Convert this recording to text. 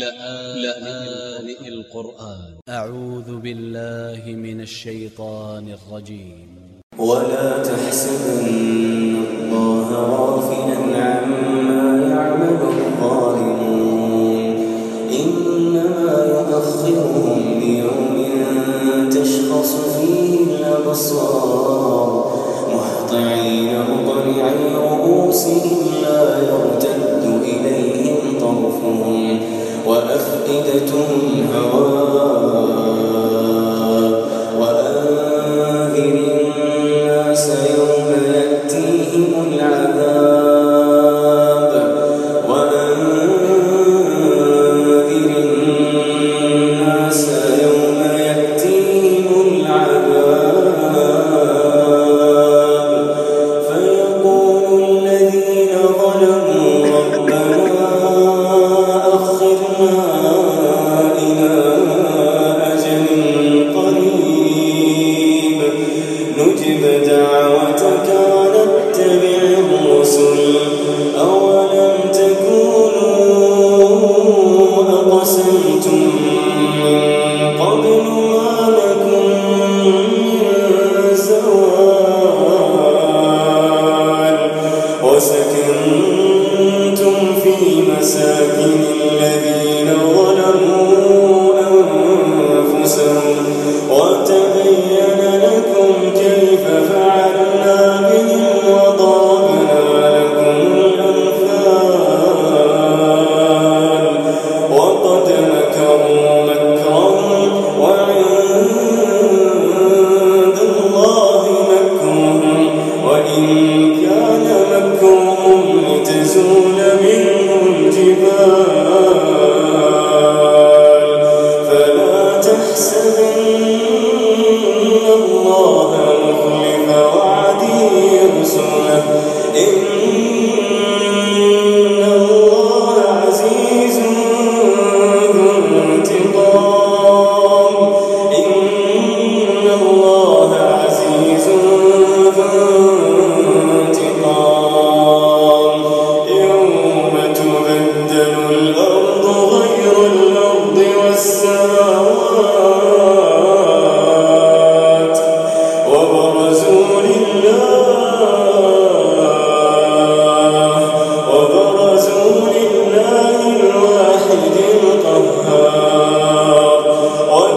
لآن القرآن. أ ع و ذ ب ا ل ل ه من ا ل ش ي ط ا ن ا ل ج ي م ولا تحسبن الله غافلا عما يعمل الظالمون. إنما يؤخرهم ليوم تشخص فيه الأبصار. مهطعين مقنعي رؤوسهم يوم você إن